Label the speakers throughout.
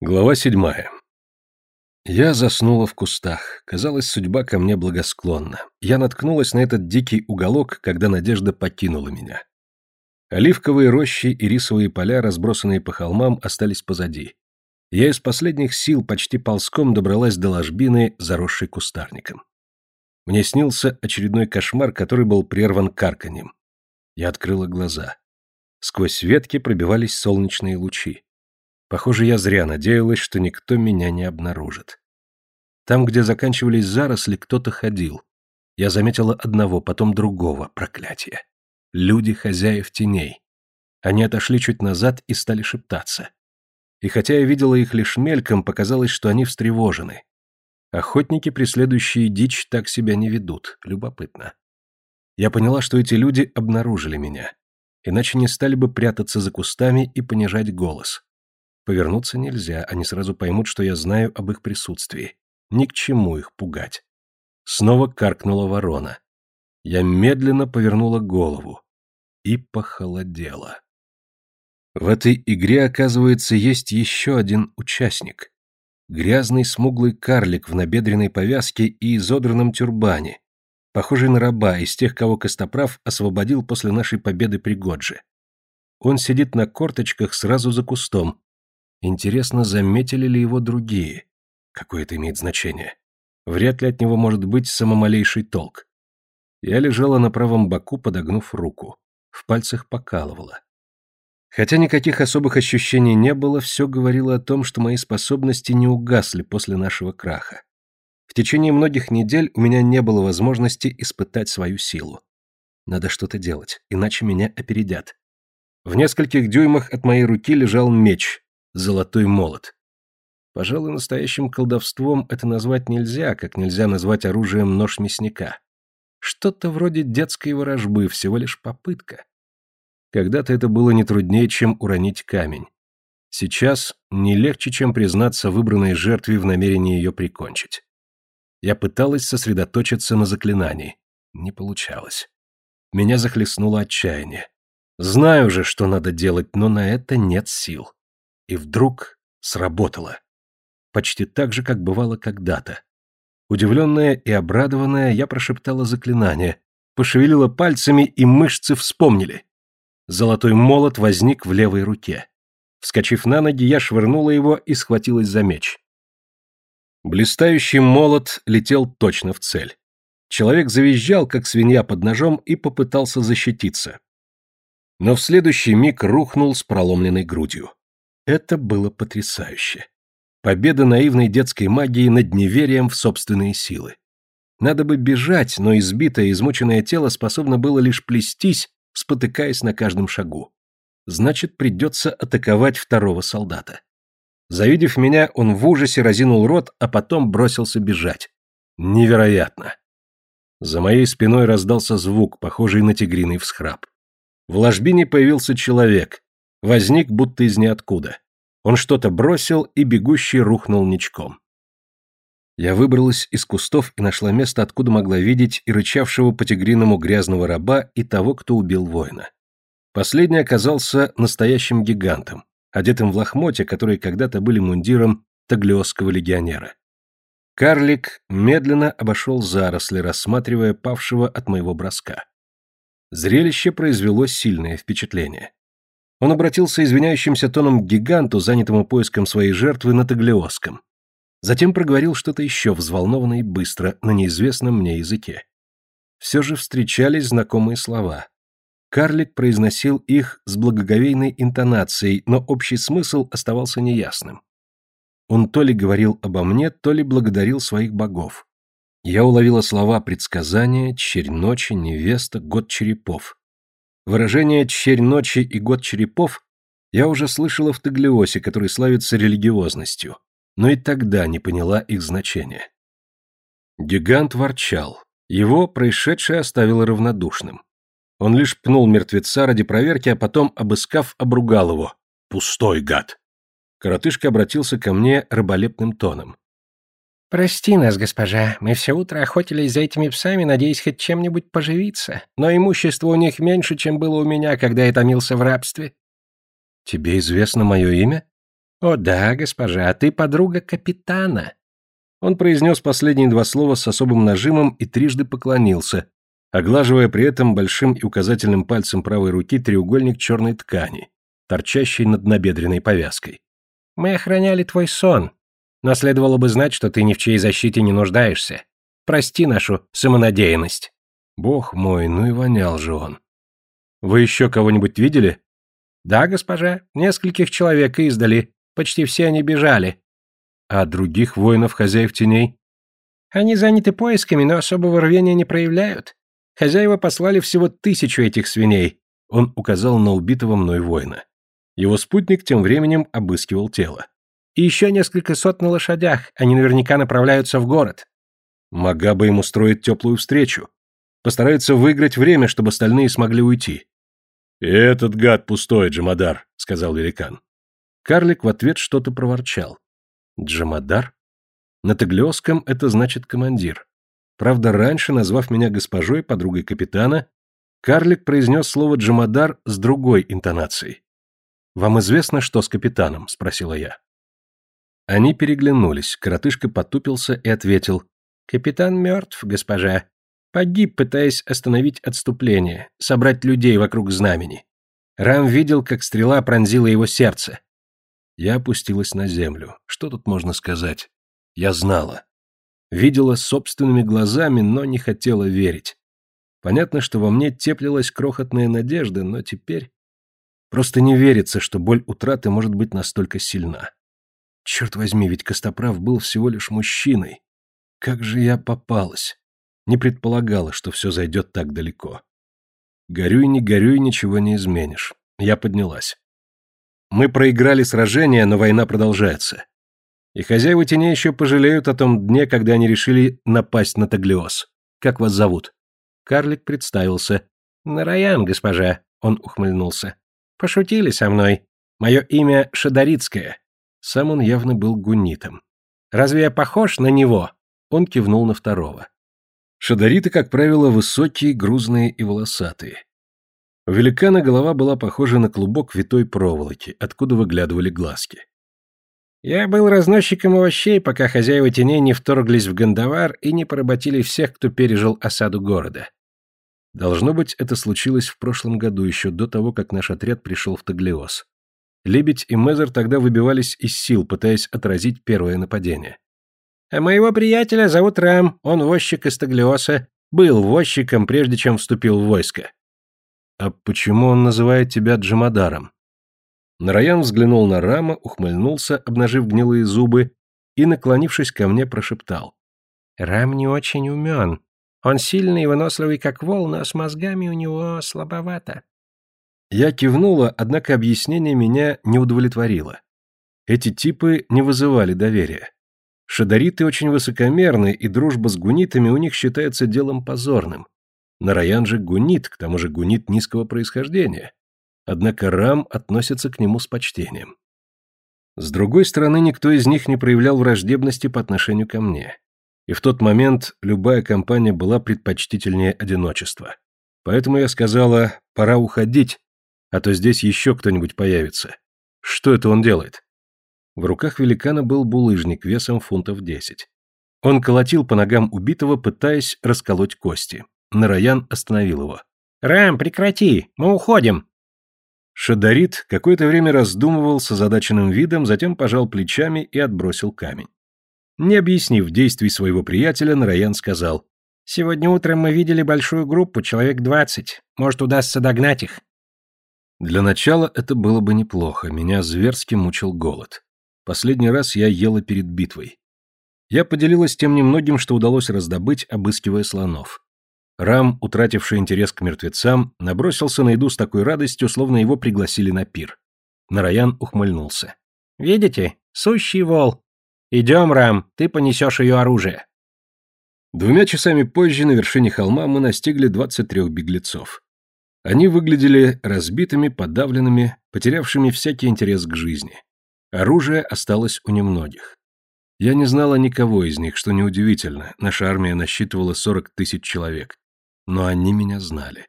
Speaker 1: Глава седьмая. Я заснула в кустах. Казалось, судьба ко мне благосклонна. Я наткнулась на этот дикий уголок, когда надежда покинула меня. Оливковые рощи и рисовые поля, разбросанные по холмам, остались позади. Я из последних сил почти ползком добралась до ложбины, заросшей кустарником. Мне снился очередной кошмар, который был прерван карканьем. Я открыла глаза. Сквозь ветки пробивались солнечные лучи. Похоже, я зря надеялась, что никто меня не обнаружит. Там, где заканчивались заросли, кто-то ходил. Я заметила одного, потом другого, проклятие. Люди хозяев теней. Они отошли чуть назад и стали шептаться. И хотя я видела их лишь мельком, показалось, что они встревожены. Охотники, преследующие дичь, так себя не ведут. Любопытно. Я поняла, что эти люди обнаружили меня. Иначе не стали бы прятаться за кустами и понижать голос. Повернуться нельзя, они сразу поймут, что я знаю об их присутствии. Ни к чему их пугать. Снова каркнула ворона. Я медленно повернула голову и похолодела. В этой игре, оказывается, есть еще один участник. Грязный смуглый карлик в набедренной повязке и изодранном тюрбане, похожий на раба из тех, кого Костоправ освободил после нашей победы при Годже. Он сидит на корточках сразу за кустом, Интересно, заметили ли его другие? Какое это имеет значение? Вряд ли от него может быть самомалейший толк. Я лежала на правом боку, подогнув руку. В пальцах покалывала. Хотя никаких особых ощущений не было, все говорило о том, что мои способности не угасли после нашего краха. В течение многих недель у меня не было возможности испытать свою силу. Надо что-то делать, иначе меня опередят. В нескольких дюймах от моей руки лежал меч, золотой молот. Пожалуй, настоящим колдовством это назвать нельзя, как нельзя назвать оружием нож мясника. Что-то вроде детской ворожбы, всего лишь попытка. Когда-то это было не труднее, чем уронить камень. Сейчас не легче, чем признаться выбранной жертве в намерении ее прикончить. Я пыталась сосредоточиться на заклинании. Не получалось. Меня захлестнуло отчаяние. Знаю же, что надо делать, но на это нет сил. И вдруг сработало. Почти так же, как бывало когда-то. Удивленная и обрадованная, я прошептала заклинание, пошевелила пальцами, и мышцы вспомнили. Золотой молот возник в левой руке. Вскочив на ноги, я швырнула его и схватилась за меч. Блистающий молот летел точно в цель. Человек завизжал, как свинья под ножом, и попытался защититься. Но в следующий миг рухнул с проломленной грудью. Это было потрясающе. Победа наивной детской магии над неверием в собственные силы. Надо бы бежать, но избитое, измученное тело способно было лишь плестись, спотыкаясь на каждом шагу. Значит, придется атаковать второго солдата. Завидев меня, он в ужасе разинул рот, а потом бросился бежать. Невероятно. За моей спиной раздался звук, похожий на тигриный всхрап. В ложбине появился человек, возник будто из ниоткуда. Он что-то бросил, и бегущий рухнул ничком. Я выбралась из кустов и нашла место, откуда могла видеть и рычавшего по тигриному грязного раба, и того, кто убил воина. Последний оказался настоящим гигантом, одетым в лохмотья, которые когда-то были мундиром таглиосского легионера. Карлик медленно обошел заросли, рассматривая павшего от моего броска. Зрелище произвело сильное впечатление. Он обратился извиняющимся тоном к гиганту, занятому поиском своей жертвы на Таглиоском. Затем проговорил что-то еще взволнованно и быстро, на неизвестном мне языке. Все же встречались знакомые слова. Карлик произносил их с благоговейной интонацией, но общий смысл оставался неясным. Он то ли говорил обо мне, то ли благодарил своих богов. Я уловила слова предсказания, черь ночи, невеста, год черепов. Выражение «черь ночи» и «год черепов» я уже слышала в Таглиосе, который славится религиозностью, но и тогда не поняла их значения. Гигант ворчал. Его происшедшее оставило равнодушным. Он лишь пнул мертвеца ради проверки, а потом, обыскав, обругал его. «Пустой гад!» Коротышка обратился ко мне рыболепным тоном.
Speaker 2: «Прости нас, госпожа, мы все утро охотились за этими псами, надеясь хоть чем-нибудь поживиться, но имущество у них меньше, чем было у меня, когда я томился в рабстве».
Speaker 1: «Тебе известно мое имя?»
Speaker 2: «О да, госпожа, ты подруга капитана».
Speaker 1: Он произнес последние два слова с особым нажимом и трижды поклонился, оглаживая при этом большим и указательным пальцем правой руки треугольник черной ткани, торчащий над набедренной повязкой.
Speaker 2: «Мы охраняли твой сон, но следовало бы знать, что ты ни в чьей защите не нуждаешься. Прости нашу самонадеянность».
Speaker 1: Бог мой, ну и вонял же он. «Вы еще кого-нибудь видели?»
Speaker 2: «Да, госпожа, нескольких человек издали, почти все они бежали».
Speaker 1: «А других воинов-хозяев теней?»
Speaker 2: «Они заняты поисками, но особого рвения не проявляют. Хозяева послали всего тысячу этих свиней.
Speaker 1: Он указал на убитого мной воина. Его спутник тем временем обыскивал тело.
Speaker 2: И еще несколько сот на лошадях. Они наверняка направляются в город.
Speaker 1: Мага бы им устроить теплую встречу. Постарается выиграть время, чтобы остальные смогли уйти. «Этот гад пустой, Джамадар», — сказал великан. Карлик в ответ что-то проворчал. «Джамадар?» На таглиосском это значит командир. Правда, раньше, назвав меня госпожой, подругой капитана, Карлик произнес слово «джамадар» с другой интонацией. «Вам известно, что с капитаном?» – спросила я. Они переглянулись, коротышка потупился и ответил.
Speaker 2: «Капитан мертв, госпожа. Погиб, пытаясь остановить отступление, собрать людей вокруг знамени. Рам видел, как стрела пронзила его сердце».
Speaker 1: Я опустилась на землю. Что тут можно сказать? Я знала. Видела собственными глазами, но не хотела верить. Понятно, что во мне теплилась крохотная надежда, но теперь... Просто не верится, что боль утраты может быть настолько сильна. Черт возьми, ведь Костоправ был всего лишь мужчиной. Как же я попалась. Не предполагала, что все зайдет так далеко. Горюй, не горюй, ничего не изменишь. Я поднялась. Мы проиграли сражение, но война продолжается. И хозяева теней еще пожалеют о том дне, когда они решили напасть на Таглиос. Как вас зовут?
Speaker 2: Карлик представился. «Нараян, госпожа», — он ухмыльнулся. «Пошутили со мной. Мое имя Шадарицкое».
Speaker 1: Сам он явно был гуннитом.
Speaker 2: «Разве я похож на него?»
Speaker 1: Он кивнул на второго. Шадариты, как правило, высокие, грузные и волосатые. У великана голова была похожа на клубок витой проволоки, откуда выглядывали глазки.
Speaker 2: Я был разносчиком овощей, пока хозяева теней не вторглись в Гандавар и не поработили всех, кто пережил осаду города.
Speaker 1: Должно быть, это случилось в прошлом году, еще до того, как наш отряд пришел в Таглиос. Лебедь и Мезер тогда выбивались из сил, пытаясь отразить первое нападение.
Speaker 2: А моего приятеля зовут Рам, он возчик из Таглиоса, был возчиком, прежде чем вступил в войско.
Speaker 1: А почему он называет тебя Джамадаром? Нараян взглянул на Рама, ухмыльнулся, обнажив гнилые зубы, и, наклонившись ко мне, прошептал.
Speaker 2: «Рам не очень умен. Он сильный и выносливый, как вол, но с мозгами у него слабовато».
Speaker 1: Я кивнула, однако объяснение меня не удовлетворило. Эти типы не вызывали доверия. Шадариты очень высокомерны, и дружба с гунитами у них считается делом позорным. Нараян же гунит, к тому же гунит низкого происхождения. Однако Рам относится к нему с почтением. С другой стороны, никто из них не проявлял враждебности по отношению ко мне. И в тот момент любая компания была предпочтительнее одиночества. Поэтому я сказала, пора уходить, а то здесь еще кто-нибудь появится. Что это он делает? В руках великана был булыжник весом фунтов десять. Он колотил по ногам убитого, пытаясь расколоть кости. Нараян остановил его.
Speaker 2: «Рам, прекрати! Мы уходим!»
Speaker 1: Шадарит какое-то время раздумывал с озадаченным видом, затем пожал плечами и отбросил камень. Не объяснив действий своего приятеля, Нараян сказал,
Speaker 2: «Сегодня утром мы видели большую группу, человек двадцать. Может, удастся догнать их».
Speaker 1: Для начала это было бы неплохо, меня зверски мучил голод. Последний раз я ела перед битвой. Я поделилась тем немногим, что удалось раздобыть, обыскивая слонов. Рам, утративший интерес к мертвецам, набросился на еду с такой радостью, словно его пригласили на пир. Нараян ухмыльнулся.
Speaker 2: «Видите? Сущий вол. Идем, Рам, ты понесешь ее оружие».
Speaker 1: Двумя часами позже на вершине холма мы настигли 23 беглецов. Они выглядели разбитыми, подавленными, потерявшими всякий интерес к жизни. Оружие осталось у немногих. Я не знала никого из них, что неудивительно, наша армия насчитывала 40 тысяч человек но они меня знали.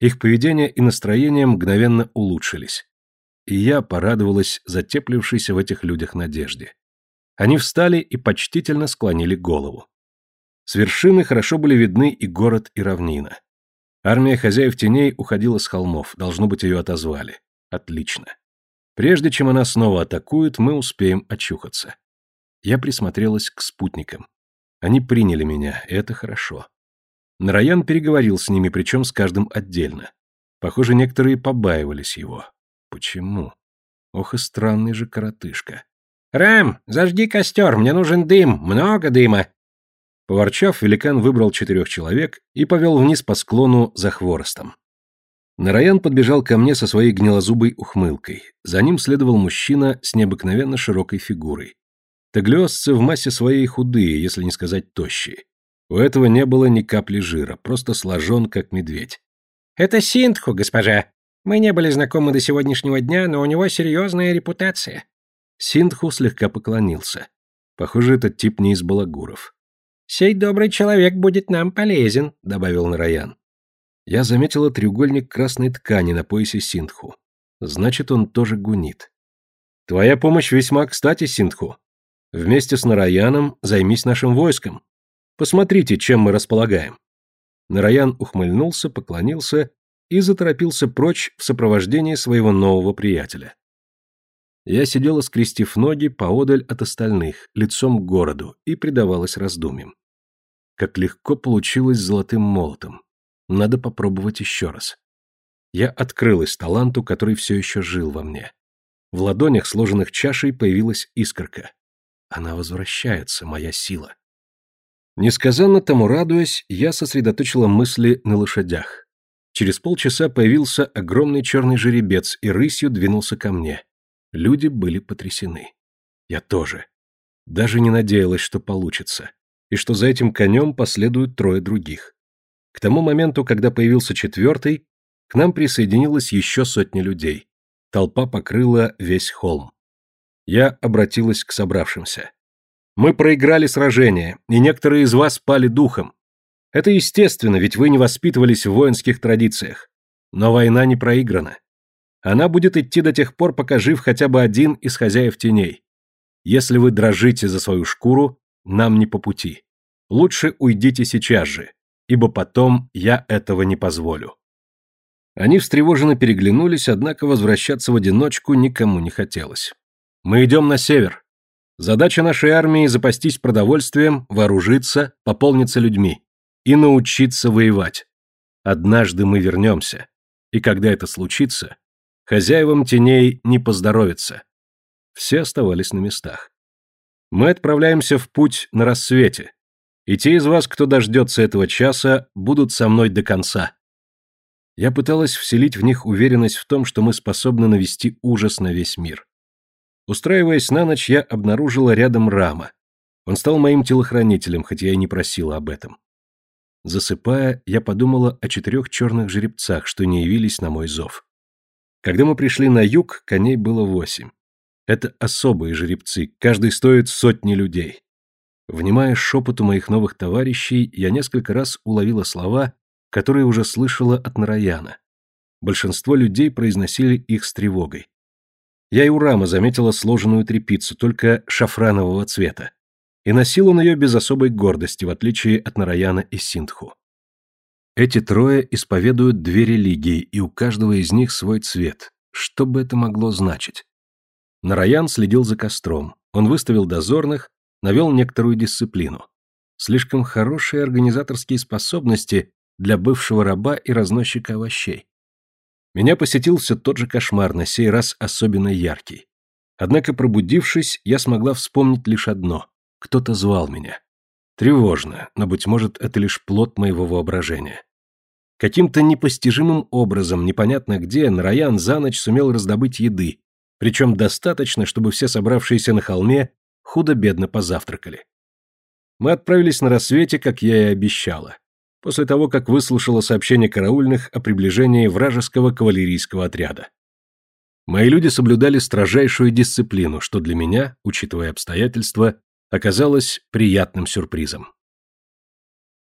Speaker 1: Их поведение и настроение мгновенно улучшились. и я порадовалась затеплившейся в этих людях надежде. Они встали и почтительно склонили голову. С вершины хорошо были видны и город, и равнина. Армия хозяев теней уходила с холмов, должно быть, ее отозвали. Отлично. Прежде чем она снова атакует, мы успеем очухаться. Я присмотрелась к спутникам. Они приняли меня, и это хорошо. Нараян переговорил с ними, причем с каждым отдельно. Похоже, некоторые побаивались его. Почему? Ох и странный же коротышка.
Speaker 2: «Рэм, зажги костер, мне нужен дым, много дыма!»
Speaker 1: Поворчав, великан выбрал четырех человек и повел вниз по склону за хворостом. Нараян подбежал ко мне со своей гнилозубой ухмылкой. За ним следовал мужчина с необыкновенно широкой фигурой. Таглиосцы в массе своей худые, если не сказать тощие. У этого не было ни капли жира, просто сложен, как медведь.
Speaker 2: «Это Синтху, госпожа. Мы не были знакомы до сегодняшнего дня, но у него серьезная репутация».
Speaker 1: Синтху слегка поклонился. Похоже, этот тип не из балагуров.
Speaker 2: «Сей добрый человек будет нам полезен», — добавил Нараян.
Speaker 1: Я заметила треугольник красной ткани на поясе Синтху. Значит, он тоже гунит. «Твоя помощь весьма кстати, Синтху. Вместе с Нараяном займись нашим войском. Посмотрите, чем мы располагаем». Нараян ухмыльнулся, поклонился и заторопился прочь в сопровождении своего нового приятеля. Я сидела, скрестив ноги поодаль от остальных, лицом к городу, и предавалась раздумьям. Как легко получилось с золотым молотом. Надо попробовать еще раз. Я открылась таланту, который все еще жил во мне. В ладонях, сложенных чашей, появилась искорка. Она возвращается, моя сила. Несказанно тому радуясь, я сосредоточила мысли на лошадях. Через полчаса появился огромный черный жеребец и рысью двинулся ко мне. Люди были потрясены. Я тоже. Даже не надеялась, что получится, и что за этим конем последуют трое других. К тому моменту, когда появился четвертый, к нам присоединилось еще сотни людей. Толпа покрыла весь холм. Я обратилась к собравшимся. Мы проиграли сражение, и некоторые из вас пали духом. Это естественно, ведь вы не воспитывались в воинских традициях. Но война не проиграна. Она будет идти до тех пор, пока жив хотя бы один из хозяев теней. Если вы дрожите за свою шкуру, нам не по пути. Лучше уйдите сейчас же, ибо потом я этого не позволю. Они встревоженно переглянулись, однако возвращаться в одиночку никому не хотелось. Мы идем на север. Задача нашей армии – запастись продовольствием, вооружиться, пополниться людьми и научиться воевать. Однажды мы вернемся, и когда это случится, хозяевам теней не поздоровится. Все оставались на местах. Мы отправляемся в путь на рассвете, и те из вас, кто дождется этого часа, будут со мной до конца. Я пыталась вселить в них уверенность в том, что мы способны навести ужас на весь мир. Устраиваясь на ночь, я обнаружила рядом Рама. Он стал моим телохранителем, хотя я и не просила об этом. Засыпая, я подумала о четырех черных жеребцах, что не явились на мой зов. Когда мы пришли на юг, коней было восемь. Это особые жеребцы, каждый стоит сотни людей. Внимая шепоту моих новых товарищей, я несколько раз уловила слова, которые уже слышала от Нараяна. Большинство людей произносили их с тревогой. Я и у Рама заметила сложенную трепицу, только шафранового цвета. И носил он ее без особой гордости, в отличие от Нараяна и Синдху. Эти трое исповедуют две религии, и у каждого из них свой цвет. Что бы это могло значить? Нараян следил за костром. Он выставил дозорных, навел некоторую дисциплину. Слишком хорошие организаторские способности для бывшего раба и разносчика овощей. Меня посетил все тот же кошмар, на сей раз особенно яркий. Однако, пробудившись, я смогла вспомнить лишь одно. Кто-то звал меня. Тревожно, но, быть может, это лишь плод моего воображения. Каким-то непостижимым образом, непонятно где, Нараян за ночь сумел раздобыть еды, причем достаточно, чтобы все собравшиеся на холме худо-бедно позавтракали. Мы отправились на рассвете, как я и обещала после того, как выслушала сообщение караульных о приближении вражеского кавалерийского отряда. Мои люди соблюдали строжайшую дисциплину, что для меня, учитывая обстоятельства, оказалось приятным сюрпризом.